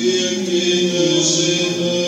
Give me the same.